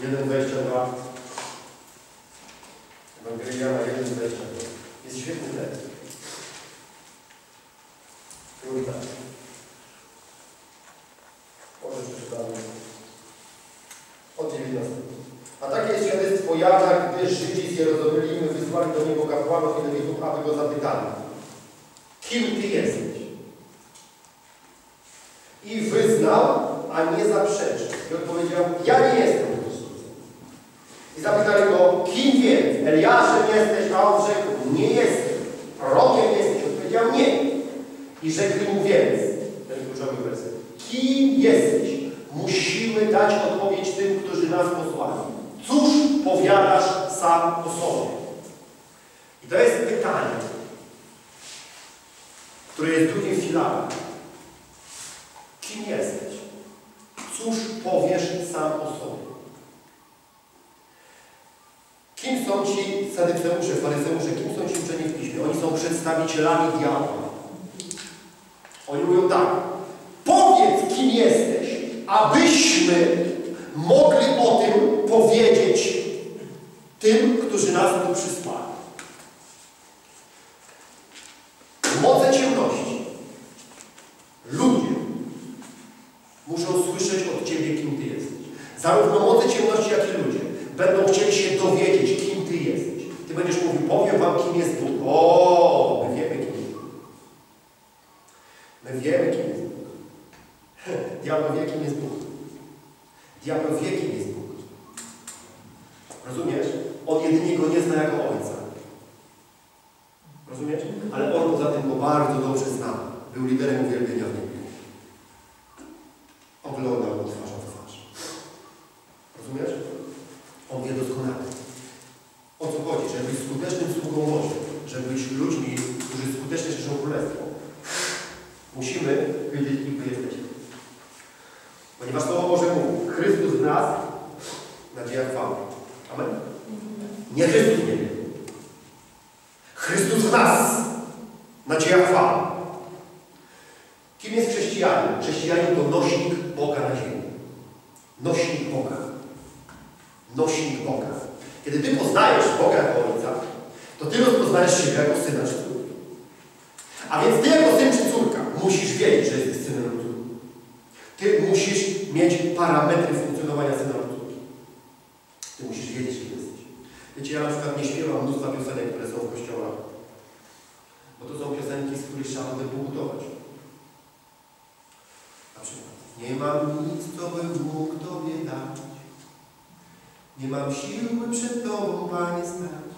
1,22. Ewangelia Jana 1,22. Jest świetny tekst. Tak. Może przeczytamy. Od 19. A takie jest świadectwo Jana, gdy Żydzi z Jerozolimy wysłali do niego kapłanów i lewitów, aby go zapytali. Kim Ty jesteś? I wyznał, a nie zaprzeczył. I odpowiedział, ja nie jestem Chrystusem. I zapytali go, kim więc? Eliaszem jesteś? A on rzekł, nie jestem. Prorokiem jesteś? Odpowiedział, nie. I rzekli mu więc, ten kluczowy werset, kim jesteś? Musimy dać odpowiedź tym, którzy nas posłali. Cóż powiadasz sam o sobie? I to jest pytanie, które jest drugim filarem. Kim jesteś? Cóż powiesz sam o sobie? Kim są ci sadyceusze, faryzeusze? Kim są ci uczeni w piśmie? Oni są przedstawicielami diabła. Oni mówią tak. Powiedz, kim jesteś, abyśmy mogli o tym powiedzieć tym, którzy nas tu przysłali. Moce ciemności. Ludzie muszą słyszeć od Ciebie, kim Ty jesteś. Zarówno moce ciemności, jak i ludzie będą chcieli się dowiedzieć, kim Ty jesteś. Ty będziesz mówił, powiem Wam, kim jest Bóg. O, my wiemy, kim jest Bóg. My wiemy, kim jest Bóg. Diabeł wie, kim jest Bóg. Diabeł wie, kim jest Bóg. Rozumiesz? On jedynie Go nie zna jako Ojca. Rozumiesz? Ale On poza tym Go bardzo dobrze zna. Był liderem uwielbienia w niebie. Oglądał Go twarzą w twarz. Rozumiesz? On wie doskonale. O co chodzi? Żeby być skutecznym sługą Bożym, żeby być ludźmi, którzy skutecznie szerzą Królestwo, musimy wiedzieć, kim Wy jesteście. Ponieważ Słowo Boże mówi, Chrystus w nas, nadzieja chwały. Amen? Nie Chrystus w niebie. Chrystus w nas, nadzieja chwały. Kim jest chrześcijanin? Chrześcijanin to nośnik Boga na ziemi. Nośnik Boga. Nośnik Boga. Kiedy Ty poznajesz Boga jako Ojca, to Ty rozpoznajesz siebie jako syna czy córkę. A więc Ty jako syn czy córka musisz wiedzieć, że jesteś synem lub córką. Ty musisz mieć parametry funkcjonowania syna lub córki. Ty musisz wiedzieć, kim jesteś. Wiecie, ja na przykład nie śpiewam mnóstwa piosenek, które są w kościołach. Bo to są piosenki, z których trzeba potem pobudować. Na przykład. Nie mam nic, co bym mógł Tobie dać. Nie mam siły przed Tobą, Panie, stać.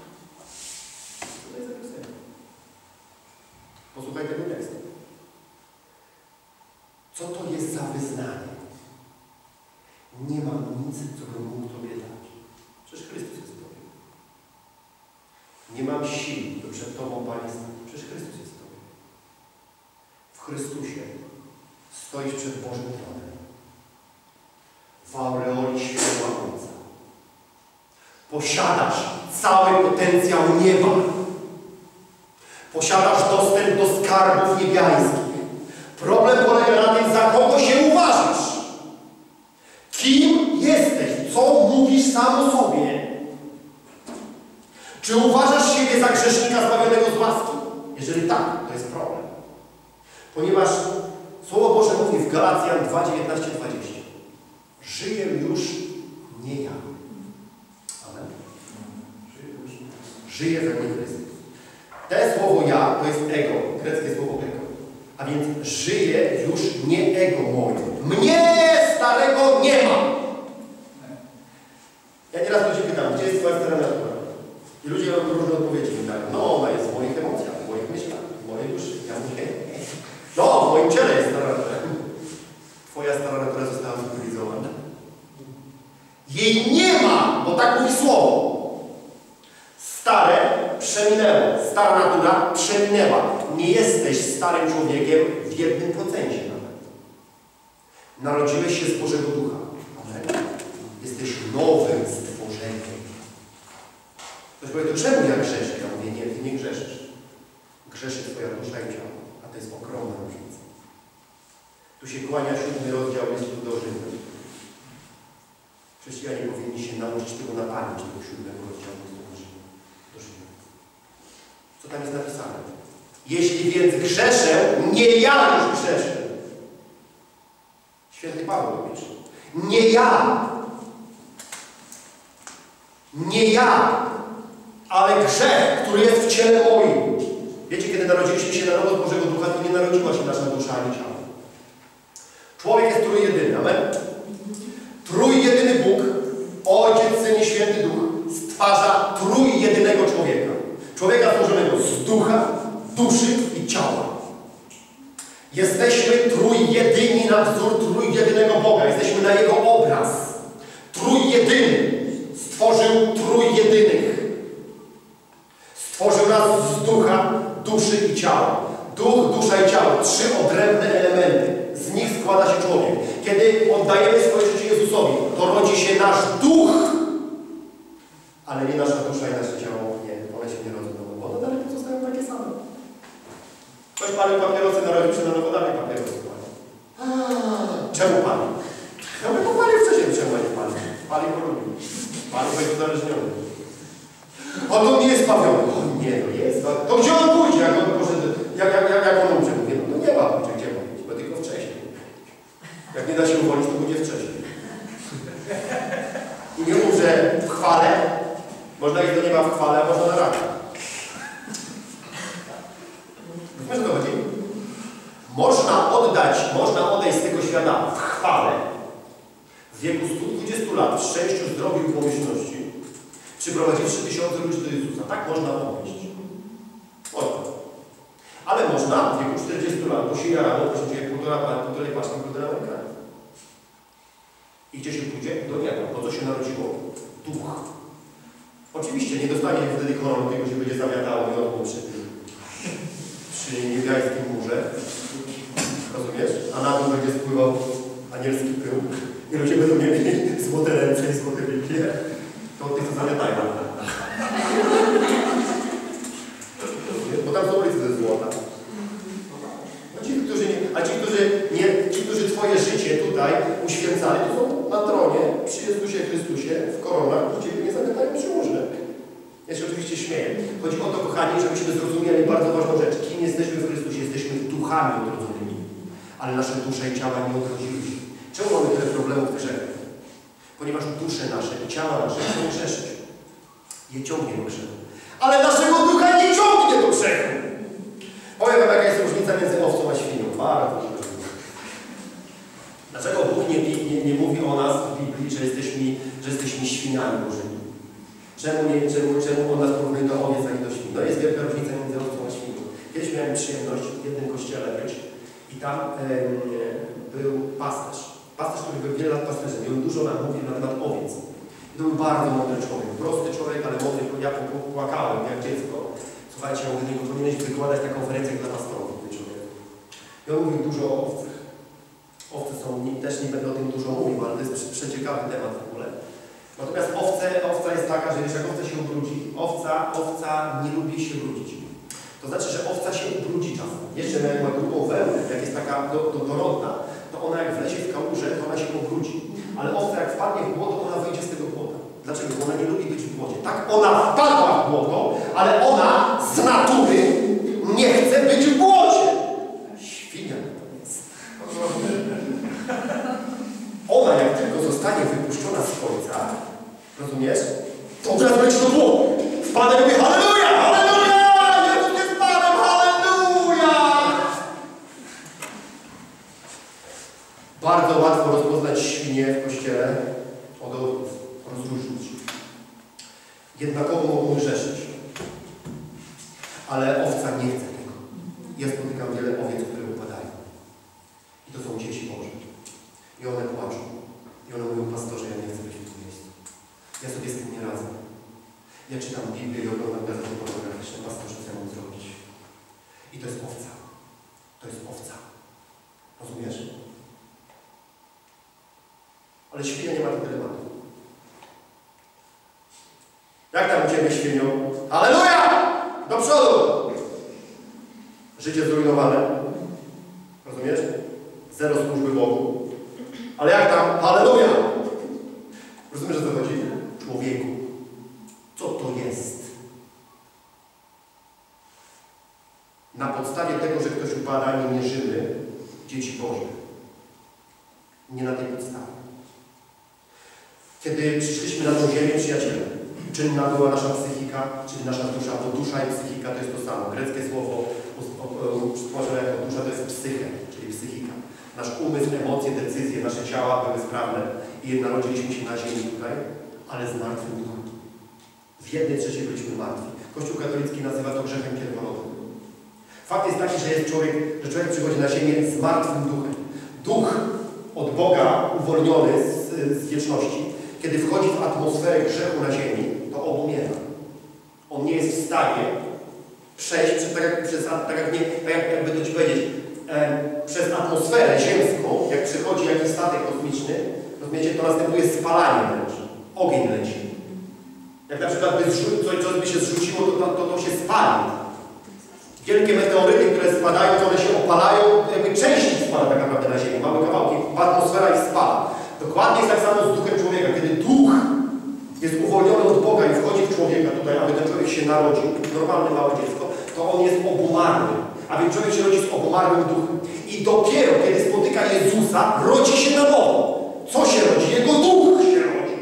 To jest za piosenka? Posłuchaj tego tekstu. Co to jest za wyznanie? Nie mam nic, co bym mógł Tobie dać. Przecież Chrystus jest w Tobie. Sił, by przed Tobą, Panie. Przecież Chrystus jest w Tobie. W Chrystusie stoisz przed Bożym tronem. W aureoli światła Ojca. Posiadasz cały potencjał nieba. Posiadasz dostęp do skarbów niebiańskich. Problem polega na tym, za kogo się uważasz. Kim jesteś? Co mówisz sam o sobie? Czy uważasz siebie za grzesznika zbawionego z łaski? Jeżeli tak, to jest problem. Ponieważ Słowo Boże mówi w Galacjan 2, 19, 20. Żyję już nie ja. Amen. Żyję we mnie Chrystus. Te słowo ja to jest ego, greckie słowo ego. A więc żyję już nie ego moje. Mnie starego nie ma. Ja nieraz ludzi pytam, gdzie jest twoja natura? I ludzie mam różne odpowiedzi. No ona jest w moich emocjach, w moich myślach, w mojej duszy. Ja mówię, no w moim ciele jest stara natura. Twoja stara natura została zlikwidowana. Jej nie ma, bo tak mówi słowo. Stare przeminęło. Stara natura przeminęła. Nie jesteś starym człowiekiem w jednym procencie nawet. Narodziłeś się z Bożego Ducha. Amen. Jesteś nowym stworzeniem. Ktoś powie, to czemu ja grzeszę? Ja mówię, nie, ty nie grzeszysz. Grzeszy twoja dusza i ciało. A to jest ogromna różnica. Kłania siódmy rozdział listu do Rzymu. Chrześcijanie powinni się nauczyć tego napalić, tego siódmego rozdziału do Rzymu. Co tam jest napisane? Jeśli więc grzeszę, nie ja już grzeszę. Święty Paweł pisze. Nie ja. Nie ja, ale grzech, który jest w ciele moim. Wiecie, kiedy narodziliśmy się na nowo z Bożego Ducha, to nie narodziła się nasza dusza ani ciało. Człowiek jest trójjedyny. Amen? Trójjedyny Bóg, Ojciec, Syn i Święty Duch stwarza trójjedynego człowieka. Człowieka stworzonego z ducha, duszy i ciała. Jesteśmy trójjedyni na wzór trójjedynego Boga. Jesteśmy na Jego obraz. Trójjedyny. Stworzył trójjedynych. Stworzył nas z ducha, duszy i ciała. Duch, dusza i ciało. Trzy odrębne elementy. Z nich składa się człowiek. Kiedy oddajemy swoje życie Jezusowi, to rodzi się nasz duch, ale nie nasza dusza i nasze ciało. Nie, one się nie rodzą nowo, bo one dalej pozostają takie same. Ktoś palił papierosy, narodził się na nowo, dalej papierosy pali. Czemu pali? No bo palił wcześniej, czemu nie pali? Pali bo lubi. Pali bo jest uzależniony. O, to nie jest pawiony. O nie, no jest. To gdzie on pójdzie, jak on poszedł, jak, jak, jak, jak on umrze? Mówię, no to nie ma pójdzie, gdzie ma iść, bo tylko wcześniej. Jak nie da się uwolnić, to będzie wcześniej. I nie umrze w chwale. Można iść do nieba w chwale, a można na raka. Wiesz, o co chodzi? Można oddać, można odejść z tego świata w chwale w wieku 120 lat, w szczęściu, zdrowiu i pomyślności, przyprowadziwszy tysiące ludzi do Jezusa. Tak można odejść. Można. Ale można w wieku 40 lat, bo się jarano, proszę Cię, półtora, półtorej paczki Amerykanów. I gdzie się pójdzie? Do nieba. Po co się narodziło? Duch. Oczywiście nie dostanie wtedy korony, tylko się będzie zamiatało miodło przy, przy niebiańskim murze. Rozumiesz? A na dół będzie spływał anielski pył. I ludzie będą mieli złote ręce i złote Biblie. To tych, co zamiatają. Bo tam są ulice ze złota. A ci, którzy nie, a ci, którzy nie, ci, którzy Twoje życie tutaj uświęcali, to są na tronie przy Jezusie Chrystusie w koronach, gdzie nie zamiatają przyłożne. Ja się oczywiście śmieję. Chodzi o to, kochani, żebyśmy zrozumieli bardzo ważną rzecz. Kim jesteśmy w Chrystusie? Jesteśmy duchami odrodzonymi. Ale nasze dusze i ciała nie odrodziły się. Czemu mamy tyle problemów w grzechu? Ponieważ dusze nasze i ciała nasze chcą grzeszyć. Je ciągnie do grzechu. Ale naszego ducha nie ciągnie do grzechu. Powiem wam, jaka jest różnica między owcą a świnią. Bardzo. Dlaczego Bóg nie, nie, nie mówi o nas w Biblii, że jesteśmy, że jesteśmy świniami Bożymi? Czemu, nie, czemu, czemu on nas porównuje do owiec, a nie do świn? No jest wielka różnica między owcą a świnią. Kiedyś miałem przyjemność w jednym kościele być i tam em, był pasterz. Pasterz, który był wiele lat pasterzem i on dużo nam mówił na temat owiec. I to był bardzo mądry człowiek, prosty człowiek, ale mądry, ja płakałem jak dziecko. Słuchajcie, ja mówię, nie powinieneś wykładać na konferencjach dla pastorów, ten człowiek. I on mówił dużo o owcach. Owce są, nie, też nie będę o tym dużo mówił, ale to jest prze- przeciekawy temat w ogóle. Natomiast owce, owca jest taka, że wiesz, jak owca się ubrudzi, owca, owca nie lubi się brudzić. To znaczy, że owca się ubrudzi czasem. Jeszcze jak ma grubą wełnę, jak jest taka do, do, dorodna, to ona jak wlezie w kałużę, to ona się pobrudzi. Ale owca jak wpadnie w błoto, ona wyjdzie z tego błota. Dlaczego? Bo ona nie lubi być w błocie. Tak, ona wpadła w błoto, ale ona z natury nie chce być w błocie. Świnia natomiast. Ona jak tylko zostanie wypuszczona z końca, rozumiesz? To od razu leci do błotu. Wpada i mówi Halleluja! Halleluja! Jezus jest Panem! Halleluja! Bardzo łatwo rozpoznać świnie w kościele od owców, rozróżnić. Jednakowo mogą grzeszyć. Ale owca nie chce tego. Ja spotykam wiele owiec, które upadają. I to są dzieci Boże. I one płaczą. I one mówią, pastorze, ja nie chcę być w tym miejscu. Ja sobie z tym nie radzę. Ja czytam Biblię i oglądam gazety pornograficzne. Pastorze, co ja mam zrobić? I to jest owca. To jest owca. Rozumiesz? Ale świnia nie ma tego dylematu. Jak tam u Ciebie świnią? Aleluja! Do przodu! Życie zrujnowane. Rozumiesz? Zero służby Bogu. Ale jak tam? Halleluja! badań nie mierzymy dzieci Bożych. Nie na tej podstawie. Kiedy przyszliśmy na tą ziemię, przyjaciele, czynna była nasza psychika, czyli nasza dusza, bo dusza i psychika to jest to samo. Greckie słowo stworzone jako dusza to jest psyche, czyli psychika. Nasz umysł, emocje, decyzje, nasze ciała były sprawne i narodziliśmy się na ziemi tutaj, ale z martwym duchem. W jednej trzeciej byliśmy martwi. Kościół katolicki nazywa to grzechem pierworodnym. Fakt jest taki, że jest człowiek, że człowiek przychodzi na ziemię z martwym duchem. Duch od Boga uwolniony z, z wieczności, kiedy wchodzi w atmosferę grzechu na ziemi, to obumiera. On nie jest w stanie przejść przez, tak, jak, przez, tak, jak nie, tak jak, jakby to Ci powiedzieć, przez atmosferę ziemską, jak przychodzi jakiś statek kosmiczny, rozumiecie, to następuje spalanie wręcz. Ogień leci. Jak na przykład by coś, coś by się zrzuciło, to, to, to się spali. Wielkie meteoryty, które spadają, one się opalają, jakby części spada tak naprawdę na Ziemi, małe kawałki, atmosfera ich spala. Dokładnie jest tak samo z duchem człowieka. Kiedy duch jest uwolniony od Boga i wchodzi w człowieka tutaj, aby ten człowiek się narodził, normalne małe dziecko, to on jest obumarły. A więc człowiek się rodzi z obumarłym duchem. I dopiero, kiedy spotyka Jezusa, rodzi się na nowo. Co się rodzi? Jego duch się rodzi.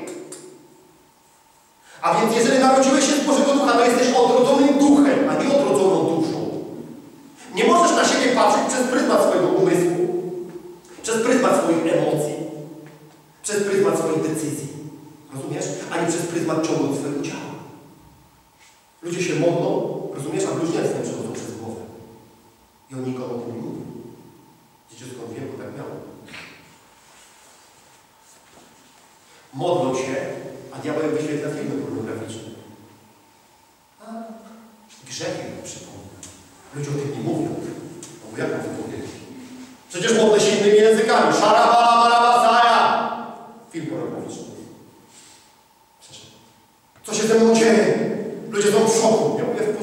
A więc jeżeli narodziłeś się z Bożego Ducha, to jesteś odrodzonym duchem, a nie odrodzoną duszą. Nie możesz na siebie patrzeć przez pryzmat swojego umysłu, przez pryzmat swoich emocji, przez pryzmat swoich decyzji. Rozumiesz? Ani przez pryzmat ciągu swojego ciała. Ludzie się modlą, rozumiesz, a bluźnierstwem przechodzą przez głowę. I oni nikomu o tym nie mówią. Wiecie skąd wiem, bo tak miało. Modlą się, a diabeł wyświetla filmy pornograficzne. A grzechy mu przypomina. Ludzie o tym nie mówią. No bo jak mam to powiedzieć? Przecież modlę się innymi językami. Szarabala, maraba, saja. Film pornograficzny. Przecież. Co się ze mną dzieje? Ludzie są w szoku. Ja mówię w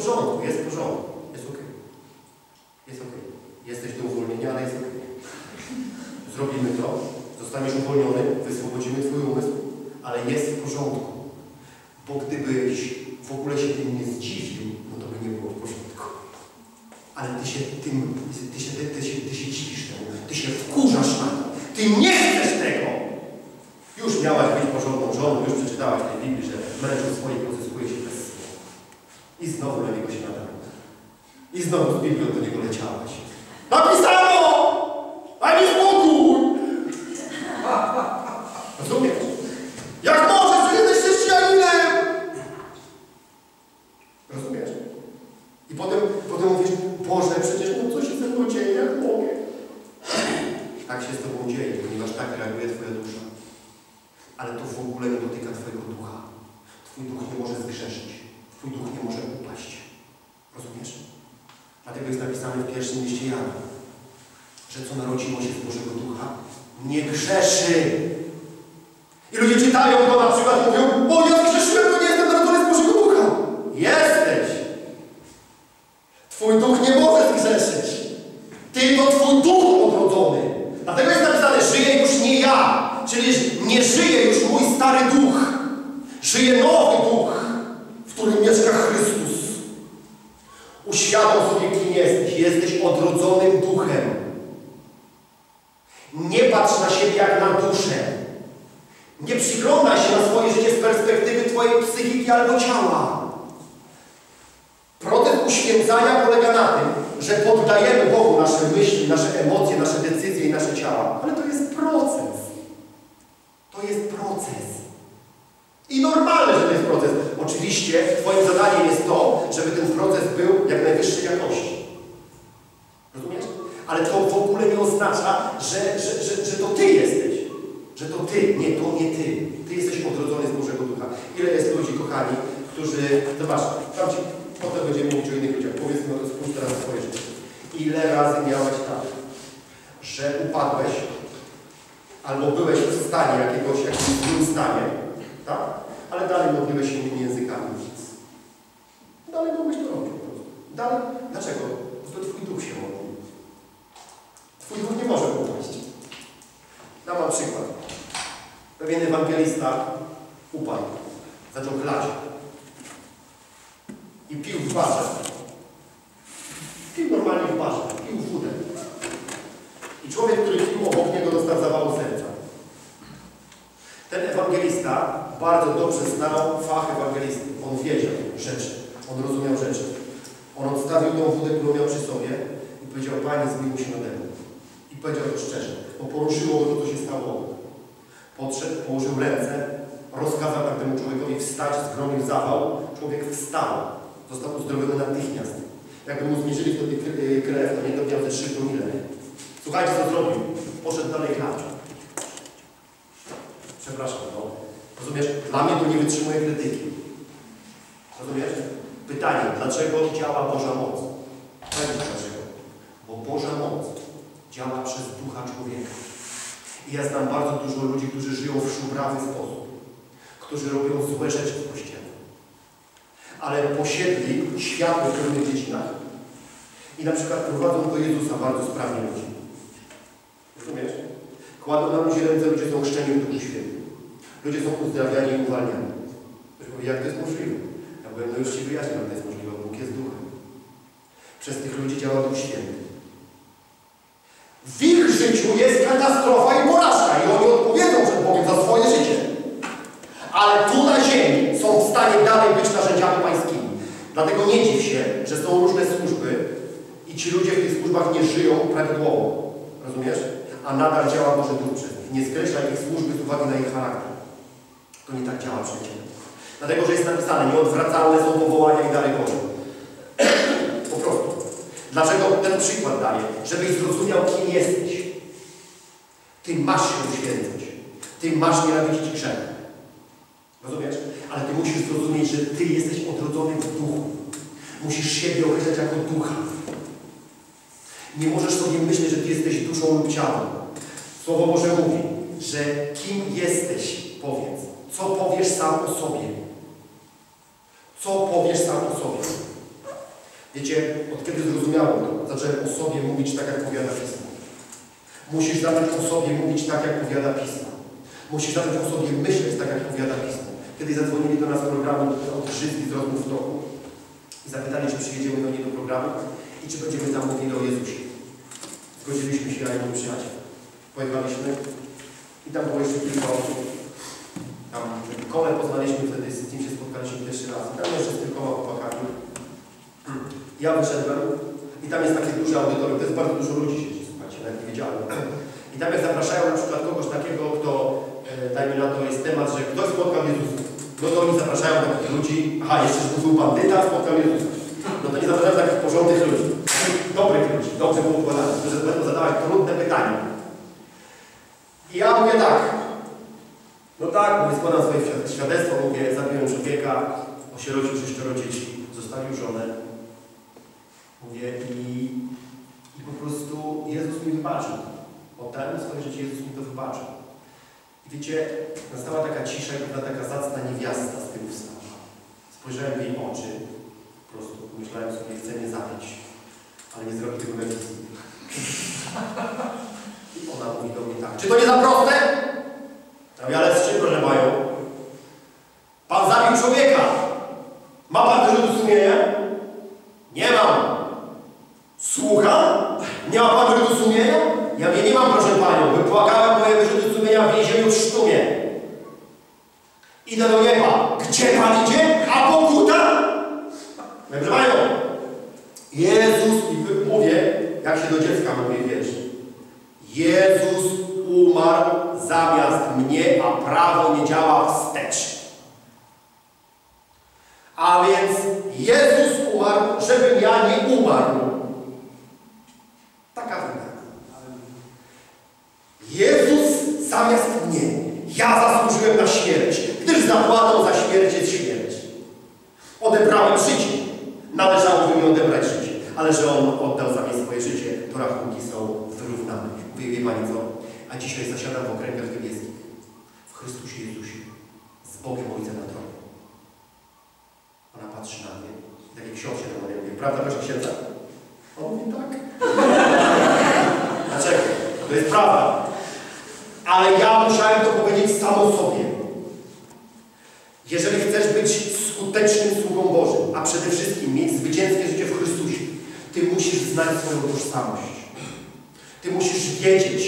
jest porządku. Jest okej. Jesteś do uwolnienia, ale jest okej. Zrobimy to, zostaniesz uwolniony, wyswobodzimy Twój umysł, ale jest w porządku. Bo gdybyś w ogóle się tym nie zdziwił, no to by nie było w porządku. Ale Ty się tym, Ty się, ty, ty się, ty się dziwisz temu, Ty się wkurzasz na to. Ty nie chcesz tego! Już miałaś być porządną żoną, już przeczytałaś w tej Biblii, że mężów swoich pozyskuje się bez słowa. I znowu na niego się nadał. I znowu z Biblią do niego leciałaś. Napisano! Mi spokój! Rozumiesz? Jak możesz, że jesteś chrześcijaninem? Rozumiesz? I potem, potem mówisz, Boże, przecież no co się ze mną dzieje, jak mogę? Tak się z Tobą dzieje, ponieważ tak reaguje Twoja dusza. Ale to w ogóle nie dotyka Twojego ducha. Twój duch nie może zgrzeszyć. Twój duch nie może upaść. Jest napisane w pierwszym liście Jana, że co narodziło się z Bożego Ducha, nie grzeszy. I ludzie czytają to na przykład mówią, bo ja zgrzeszyłem, to nie jestem narodzony z Bożego Ducha. Jesteś. Twój duch nie może zgrzeszyć. Ty to Twój duch odrodzony. Dlatego jest napisane, żyje już nie ja, czyli nie żyje już mój stary duch. Żyje nowy duch, w którym mieszka Chrystus. Uświadom sobie, kim jesteś. Jesteś odrodzonym duchem. Nie patrz na siebie jak na duszę. Nie przyglądaj się na swoje życie z perspektywy Twojej psychiki albo ciała. Proces uświęcania polega na tym, że poddajemy Bogu nasze myśli, nasze emocje, nasze decyzje i nasze ciała. Ale to jest proces. To jest proces. I normalne, że to jest proces. Oczywiście Twoim zadaniem jest to, żeby ten proces był jak najwyższej jakości. Rozumiesz? Ale to w ogóle nie oznacza, że, że, że, że to Ty jesteś. Że to Ty, nie to nie Ty. Ty jesteś odrodzony z Bożego Ducha. Ile jest ludzi, kochani, którzy... Zobacz, tam Ci potem będziemy mówić o innych ludziach. Powiedz mi, no spójrz teraz na swoje życie. Ile razy miałeś tak, że upadłeś albo byłeś w stanie jakiegoś, jakimś złym stanie, tak? Ale dalej modliłeś się innymi językami. Dalej mogłeś to robić po prostu. Dalej. Dlaczego? Bo to Twój duch się modli. Twój duch nie może upaść. Dam wam przykład. Pewien ewangelista upadł. Zaczął chlać. I pił w barze. Pił normalnie w barze. Pił wódę. Człowiek, który kim obok niego dostał zawału serca. Ten ewangelista bardzo dobrze znał fach ewangelisty. On wiedział rzeczy. On rozumiał rzeczy. On odstawił tą wódę, którą miał przy sobie i powiedział, Panie, zmiłuj się nade mną. I powiedział to szczerze, bo poruszyło go to, co się stało. Podszedł, położył ręce, rozkazał tak temu człowiekowi wstać, zgromił zawał. Człowiek wstał. Został uzdrowiony natychmiast. Jakby mu zmierzyli wtedy krew, to nie miał te 3 promile. Słuchajcie, co zrobił. Poszedł dalej chlać. Przepraszam, no. Rozumiesz? Dla mnie to nie wytrzymuje krytyki. Rozumiesz? Pytanie, dlaczego działa Boża moc? Powiem Ci dlaczego. Bo Boża moc działa przez ducha człowieka. I ja znam bardzo dużo ludzi, którzy żyją w szubrawy sposób. Którzy robią złe rzeczy w Kościele. Ale posiedli światło w pewnych dziedzinach i na przykład prowadzą do Jezusa bardzo sprawnie ludzi. Rozumiesz? Kładą na ludzi ręce, ludzie są chrzczeni w Duchu Świętym. Ludzie są uzdrawiani i uwalniani. Ktoś powie, jak to jest możliwe? Ja byłem, no już Ci wyjaśniam, jak to jest możliwe. Bóg jest duchem. Przez tych ludzi działa Duch Święty. W ich życiu jest katastrofa i porażka i oni odpowiedzą przed Bogiem za swoje życie. Ale tu na ziemi są w stanie dalej być narzędziami pańskimi. Dlatego nie dziw się, że są różne służby i ci ludzie w tych służbach nie żyją prawidłowo. Rozumiesz? A nadal działa Boży Duch przez nich. Nie skreśla ich służby z uwagi na ich charakter. To nie tak działa przecież. Dlatego, że jest napisane, nieodwracalne są powołania i dary Boże. po prostu. Dlaczego ten przykład daję? Żebyś zrozumiał, kim jesteś. Ty masz się uświęcać. Ty masz nienawidzić grzech. Rozumiesz? Ale ty musisz zrozumieć, że ty jesteś odrodzony w duchu. Musisz siebie określać jako ducha. Nie możesz sobie myśleć, że ty jesteś duszą lub ciałem. Słowo Boże mówi, że kim jesteś, powiedz. Co powiesz sam o sobie? Co powiesz sam o sobie? Wiecie, od kiedy zrozumiałem to, zacząłem o sobie mówić tak, jak powiada Pismo. Musisz zacząć o sobie mówić tak, jak powiada Pismo. Musisz zacząć o sobie myśleć tak, jak powiada Pismo. Kiedyś zadzwonili do nas programu od Żyzki z rozmów w toku i zapytali, czy przyjedziemy do niej do programu i czy będziemy tam mówili o Jezusie. Zgodziliśmy się, ja i mój przyjaciel. Pojechaliśmy i tam było jeszcze kilka osób. Tam Kole poznaliśmy wtedy, z nim się spotkaliśmy pierwszy raz. Tam jeszcze z kilkoma chłopakami. Ja wyszedłem i tam jest takie duże audytorium, to jest bardzo dużo ludzi siedzi, słuchajcie, nawet nie wiedziałem. I tam jak zapraszają na przykład kogoś takiego, kto, e, dajmy na to, jest temat, że ktoś spotkał Jezusa, no to oni zapraszają takich ludzi, aha, jeszcze, był bandyta, spotkał Jezusa. No to nie zapraszają takich porządnych ludzi, dobrych ludzi, dobrze było układane, którzy będą zadawać trudne pytania. I ja mówię tak, no tak, mówię, składam swoje świad- świadectwo, mówię, zabiłem człowieka, osierodził sześcioro dzieci, zostawił żonę, Mówię i, i po prostu Jezus mi wybaczył. Oddałem swoje życie, Jezus mi to wybaczył. I wiecie, nastała taka cisza i pewna taka zacna niewiasta z tyłu wstała. Spojrzałem w jej oczy, po prostu myślałem sobie, chce mnie zabić, ale nie zrobi tego wizji. I ona mówi do mnie tak, czy to nie za proste? Ja ale z czym, proszę mają? Pan zabił człowieka. Ma pan wyrzutu sumienia? Nie mam. Słucham? Nie ma Pan wyrzutu sumienia? Ja mówię, nie mam, proszę Panią. Wypłakałem moje wyrzuty sumienia w więzieniu w Sztumie. Idę do nieba. Gdzie Pan idzie? A pokuta? Proszę Panią. Jezus, i wy- mówię, jak się do dziecka mówię, wiesz. Jezus umarł zamiast mnie, a prawo nie działa wstecz. A więc Jezus umarł, żebym ja nie umarł. Taka wymiana. Jezus zamiast mnie. Ja zasłużyłem na śmierć, gdyż zapłatą za śmierć jest śmierć. Odebrałem życie. Należałoby mi odebrać życie. Ale że On oddał za mnie swoje życie, to rachunki są wyrównane. Wie, wie Pani co? Dzisiaj zasiadam w okręgach niebieskich. W Chrystusie Jezusie. Z Bogiem Ojcem na tronie. Ona patrzy na mnie i takie książę do mnie mówi, prawda proszę księdza? On mówi tak. Dlaczego? To jest prawda. Ale ja musiałem to powiedzieć samo sobie. Jeżeli chcesz być skutecznym sługą Bożym, a przede wszystkim mieć zwycięskie życie w Chrystusie, ty musisz znać swoją tożsamość. Ty musisz wiedzieć,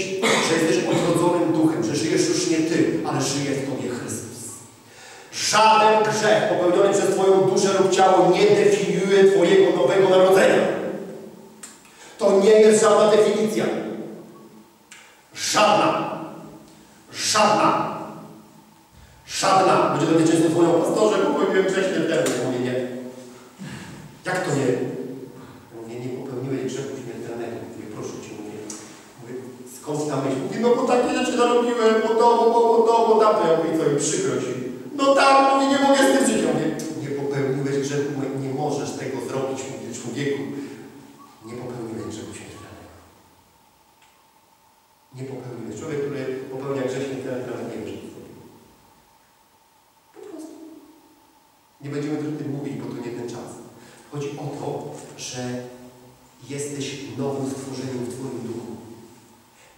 że jesteś odrodzonym duchem, że żyjesz już nie Ty, ale żyje w Tobie Chrystus. Żaden grzech popełniony przez Twoją duszę lub ciało nie definiuje Twojego nowego narodzenia. To nie jest żadna definicja. Żadna. Żadna. Żadna. Będzie do mnie często dzwonią pastorze, popełniłem grzech śmiertelny. Ja mówię nie. Jak to nie? Ja mówię, nie popełniłeś grzechu śmiertelnego. Mówię, proszę Cię, mówię. Mówię, skąd ta myśl? Mówi, no bo takie rzeczy narobiłem, bo to, bo, bo, bo to, bo tamto. Ja mówię, co mi przykro Ci. No mówię, nie mogę z tym mówię, nie popełniłeś grzechu, nie możesz tego zrobić, mówię, człowieku. Nie popełniłeś grzechu śmiertelnego. Nie popełniłeś. Człowiek, który popełnia grzech śmiertelny, nawet nie wie, że to zrobił. Po prostu. Nie będziemy o tym mówić, bo to nie ten czas. Chodzi o to, że jesteś nowym stworzeniem w Twoim duchu.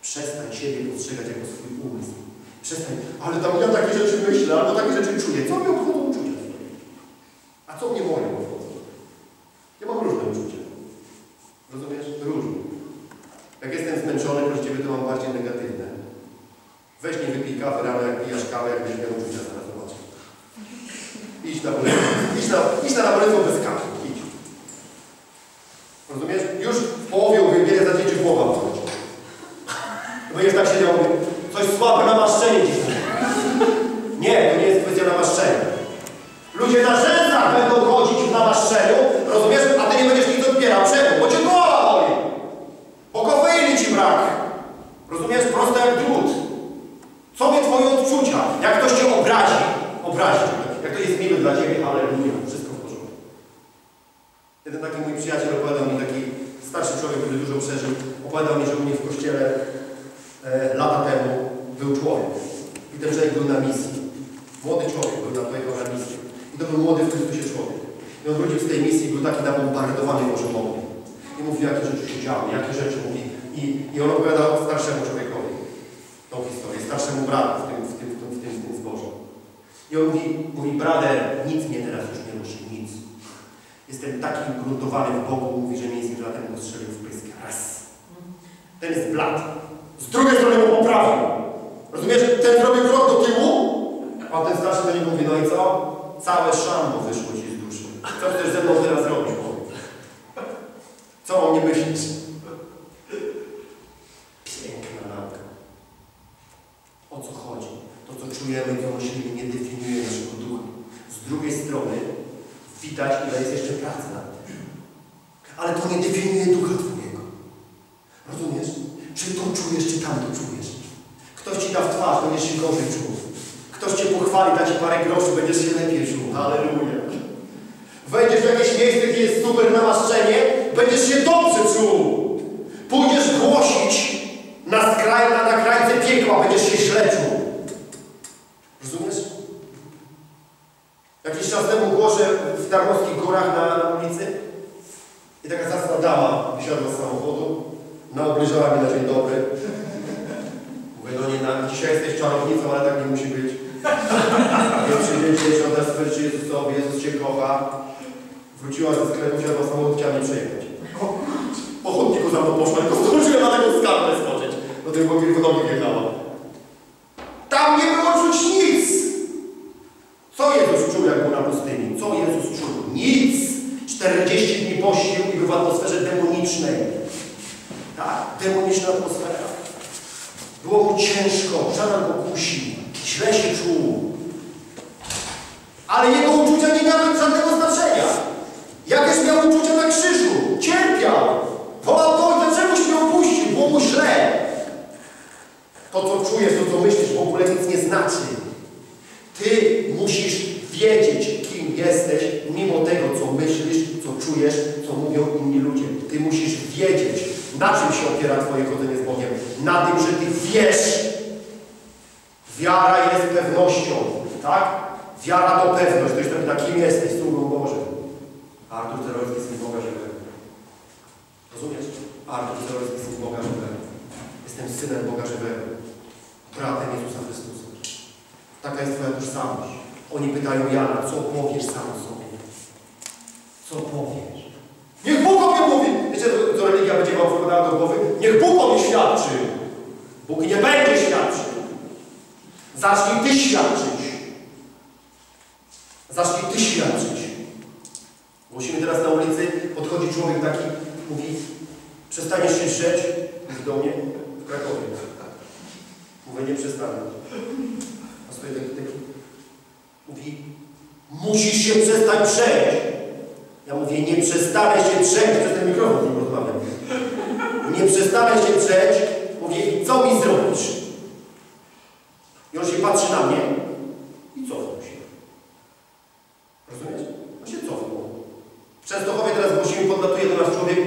Przestań siebie postrzegać jako swój umysł. Przestań, ale tam ja takie rzeczy myślę, albo takie rzeczy czuję. Co mnie obchodzą uczucia? A co mnie moje obchodzą? Ja mam różne uczucia. Rozumiesz? Różne. Jak jestem zmęczony, proszę Ciebie, to mam bardziej negatywne. Weź nie wypij kawy rano, jak pijasz kawę, jak będziesz miał uczucia, zaraz zobaczysz. Idź na bolesną, idź na, idź na bolesną bez kawy. Idź. Rozumiesz? Już w połowie uwielbienia zacznie Ci głowa boleć. Będziesz tak siedział, mówię, coś słabe, namaszczenie dziś. Nie, to nie jest kwestia namaszczenia. Ludzie na rzęsach będą chodzić w namaszczeniu, rozumiesz? A Ty nie będziesz nic odbierał. Czemu? Bo Cię głowa boli. Bo kofeiny Ci brak. Rozumiesz? Proste jak drut. Co mnie Twoje odczucia? Jak ktoś Cię obrazi, obrazi Cię. Jak to jest miły dla Ciebie, halleluja. Wszystko w porządku. Jeden taki mój przyjaciel opowiadał mi, taki starszy człowiek, który dużo przeżył, opowiadał mi, że u mnie w kościele e, lata temu był człowiek. I ten człowiek był na misji. Młody człowiek był na, pojechał na misję. I to był młody w Chrystusie człowiek. I on wrócił z tej misji, był taki nabombardowany Bożą mową. I mówił, jakie rzeczy się działy, jakie rzeczy mówi. I, I on opowiadał starszemu człowiekowi tą historię, starszemu bratu w tym, w tym, w tym, w tym, w tym zborze. I on mówi, mówi, brader, nic mnie teraz już nie ruszy, nic. Jestem taki ugruntowany w Bogu, mówi, że z latem go strzelił w pysk. Raz. Ten jest blat. Z drugiej strony go poprawił. Rozumiesz? Ten zrobił krok do tyłu, a ten starszy do niego mówi, no i co? Całe szambo wyszło ci z duszy. Co chcesz ze mną teraz robić? Powiedz. Co o mnie myślisz? Piękna nauka. O co chodzi? To, co czujemy, co myślimy, nie definiuje naszego ducha. Z drugiej strony widać, ile jest jeszcze pracy nad tym. Ale to nie definiuje ducha Twojego. Rozumiesz? Czy to czujesz, czy tam to czujesz? Ktoś Ci da w twarz, będziesz się gorzej czuł. Ktoś Cię pochwali, da Ci parę groszy, będziesz się lepiej czuł. Halleluja. Wejdziesz w jakieś miejsce, gdzie jest super namaszczenie, będziesz się dobrze czuł. Pójdziesz głosić na, skraj, na, na krańce piekła, będziesz się źle czuł. Rozumiesz? Jakiś czas temu głoszę w Tarnowskich Górach na, na ulicy i taka zacna dama wysiadła z samochodu, naobliżała mi na dzień dobry. Mówię do niej, na, dzisiaj jesteś czarownicą, ale tak nie musi być. Nie przyjdziecie się oddasz swoje życie Jezusowi, Jezus Cię kocha. Wróciła ze sklepu, siadła w samochód, chciała mnie przejechać. Po chodniku za mną poszła, tylko zdążyłem na taką skalę skoczyć. Do boki podobnie jechała. Tam nie było czuć nic. Co Jezus czuł, jak był na pustyni? Co Jezus czuł? Nic. 40 dni pościł i był w atmosferze demonicznej. Tak, demoniczna atmosfera. Było mu ciężko, szatan go kusi, źle się czuł. Ale jego uczucia nie miały żadnego znaczenia. Jakieś miał uczucia na krzyżu, cierpiał. Wołał do Ojca, czemuś mnie opuścił, było mu źle. To, co czujesz, to, co myślisz, w ogóle nic nie znaczy. Ty musisz wiedzieć, kim jesteś, mimo tego, co myślisz, co czujesz, co mówią inni ludzie. Ty musisz wiedzieć, na czym się opiera Twoje chodzenie z Bogiem. Na tym, że Ty wiesz. Wiara jest pewnością, tak? Wiara to pewność. Ktoś pyta, kim jesteś? Sługą Bożym. Artur Terolski, Syn Boga Żywego. Rozumiesz? Artur Terolski, Syn Boga Żywego. Jestem Synem Boga Żywego. Bratem Jezusa Chrystusa. Taka jest Twoja tożsamość. Oni pytają Jana, co powiesz sam sobie? Co powiesz? Niech Bóg o mnie mówi! Wiecie, co religia będzie wam wkładała do głowy, niech Bóg o mnie świadczy. Bóg nie będzie świadczył. Zacznij Ty świadczyć. Zacznij Ty świadczyć. Musimy teraz na ulicy, podchodzi człowiek taki, mówi, przestaniesz się drzeć, mówi do mnie, w Krakowie. Mówię, nie przestanę. A stoi taki, taki, mówi, musisz się przestać drzeć. Ja mówię, nie przestanę się drzeć, przez ten mikrofon z nim rozmawiam. Nie przestanę się drzeć, mówię, i co mi zrobisz? I on się patrzy na mnie i cofnął się. Rozumiesz? On się cofnął. W Częstochowie teraz głosimy, podlatuje do nas człowiek,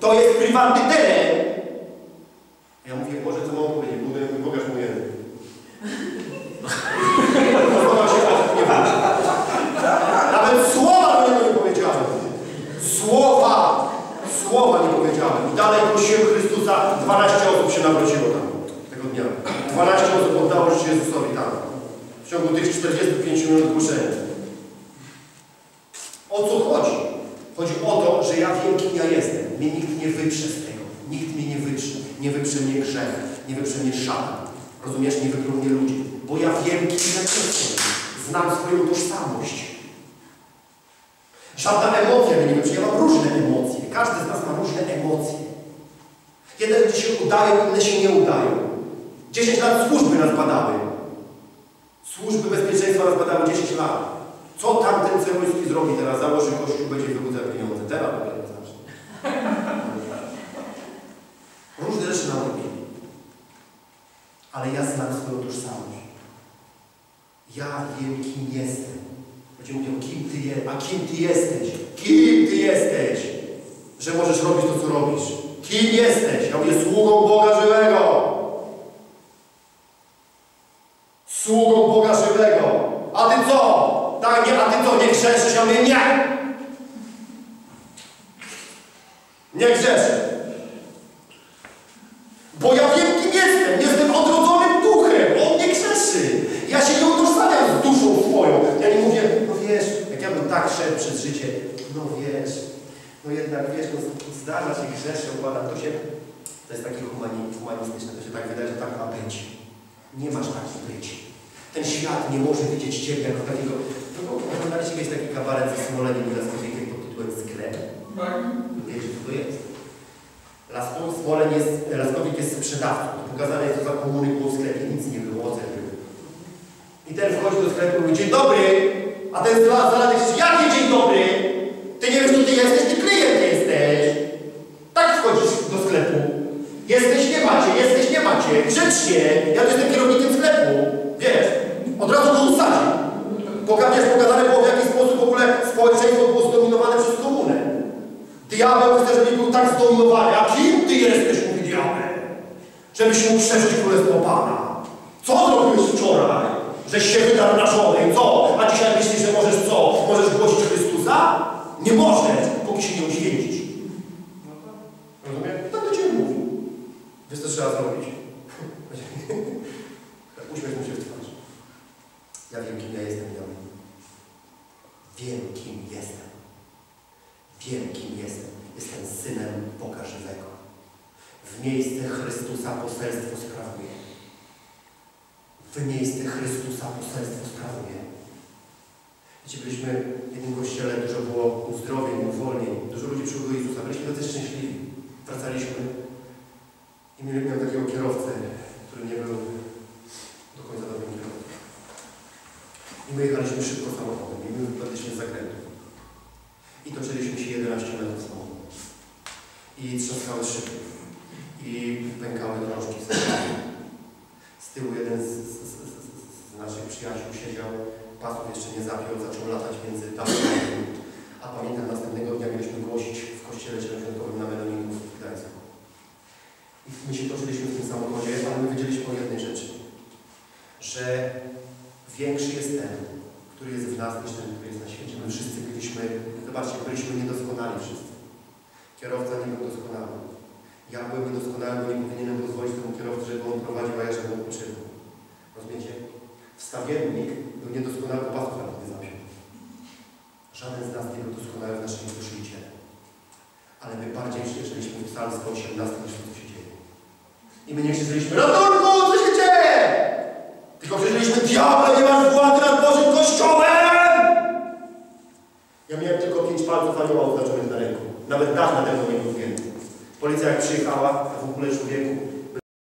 to jest prywatny teren. Ja mówię, Boże, co mam powiedzieć? Mówię, pokaż mu język. Rozmawiał się tak, nie wiem. Nawet słowa do niego nie powiedziałem. Słowa! Słowa nie powiedziałem. I dalej prosiłem Chrystusa, 12 osób się nawróciło tam tego dnia. 12 osób oddało życie Jezusowi tam. W ciągu tych 45 minut głoszenia. O co chodzi? Chodzi o to, że ja wiem, kim ja jestem. Mnie nikt nie wyprze z tego. Nikt mnie nie wyprze. Nie wyprze mnie grzech. Nie wyprze mnie szatan. Rozumiesz? Nie wyprze mnie ludzi. Bo ja wiem, kim ja jestem. Znam swoją tożsamość. Żadna emocja mnie nie wyprze. Ja mam różne emocje. Każdy z nas ma emocje. Jedne się udają, inne się nie udają. 10 lat służby nas badały. Służby bezpieczeństwa nas badały 10 lat. Co tamten Cełuński zrobi teraz? Założy kościół, będzie wyłudzał pieniądze. Teraz dopiero zacznie. Różne rzeczy nam robili. Ale ja znam swoją tożsamość. Ja wiem, kim jestem. Ludzie mówią, kim ty jesteś? A kim ty jesteś? Kim ty jesteś? Że możesz robić to, co robisz. Kim jesteś? Ja mówię, sługą Boga żywego. Sługą Boga żywego. A ty co? Tak, nie, a ty co, nie grzeszysz? Ja mówię, nie! Nie grzeszę. Bo ja wiem, kim jestem. Jestem odrodzonym duchem. On nie grzeszy. Ja się nie utożsamiam z duszą swoją. Ja nie mówię, no wiesz, jak ja bym tak szedł przez życie, no wiesz, no jednak wiesz, no zdarza się grzeszę, układam, to się, to jest takie humani, humanistyczne, to się tak wydaje, że tak ma być. Nie masz takich być. Ten świat nie może widzieć Ciebie jako takiego, no bo oglądaliście kiedyś taki kabaret ze Smoleniem i Laskowiekiem pod tytułem Sklep? Wiecie, co to jest? Laską Smoleń jest, Laskowik jest sprzedawcą. Pokazane jest to za komuny było w sklepie, nic nie było, ocen był. I ten wchodzi do sklepu i mówi, dzień dobry, a ten zaraz krzyczy, jaki dzień dobry? Ty nie wiesz, kto ty jesteś, ty klient jesteś. Tak wchodzisz do sklepu. Jesteś, nie macie, jesteś, nie macie. Grzecznie. Ja jestem kierownikiem sklepu. Wiesz, od razu go usadzi. Pokażesz, pokazane było, w jaki sposób w ogóle społeczeństwo było zdominowane przez komunę. Diabeł chce, żeby był tak zdominowany. A kim ty jesteś, mówi diabeł? Żebyś mógł przeżyć królestwo Pana. Co zrobiłeś wczoraj? Żeś się wydarł na żonę co? A dzisiaj myślisz, że możesz co? Możesz głosić Chrystusa? Nie możesz, póki się nie uświęcisz. Rozumiem? Tak do Ciebie mówi. Wiesz, co trzeba zrobić? Uśmiech mu się w twarz. Ja wiem, kim ja jestem, ja wiem, kim jestem. Wiem, kim jestem. Jestem synem Boga żywego. W miejsce Chrystusa poselstwo sprawuję. W miejsce Chrystusa poselstwo sprawuję. Wiecie, byliśmy w jednym kościele, dużo było uzdrowień, uwolnień. Dużo ludzi przyszło do Jezusa. Byliśmy tacy szczęśliwi. Wracaliśmy i miałem takiego kierowcę, który nie był do końca dobrym kierowcą. I my jechaliśmy szybko samochodem i my wypadliśmy z zakrętu. I toczyliśmy się 11 metrów samochodem. I trzaskały szyby. I pękały drążki z tyłu. Z tyłu jeden z, z, z, z, z naszych przyjaciół siedział, pasów jeszcze nie zapiął, zaczął latać między dachami. A pamiętam, następnego dnia mieliśmy głosić w kościele zielonkowym na Meloników w Gdańsku. I my się toczyliśmy w tym samochodzie, ale my wiedzieliśmy o jednej rzeczy. Że większy jest ten, który jest w nas, niż ten, który jest na świecie. My wszyscy byliśmy, zobaczcie, byliśmy niedoskonali wszyscy. Kierowca nie był doskonały. Ja byłem niedoskonały, bo nie powinienem pozwolić temu kierowcy, żeby on prowadził, a ja żebym odpoczywał. Wstawiennik był niedoskonały, pasów nawet nie zapiął. Żaden z nas nie był doskonały w naszej duszy i ciele. Ale my bardziej wierzyliśmy w psalm 118, co się dzieje. I my nie krzyczeliśmy, ratunku, co się dzieje? Tylko krzyczeliśmy, diable, nie masz władzy nad Bożym Kościołem! Ja miałem tylko pięć palców anioła oznaczonych na ręku. Nawet dach nade mną nie był. Policja jak przyjechała, a w ogóle człowieku,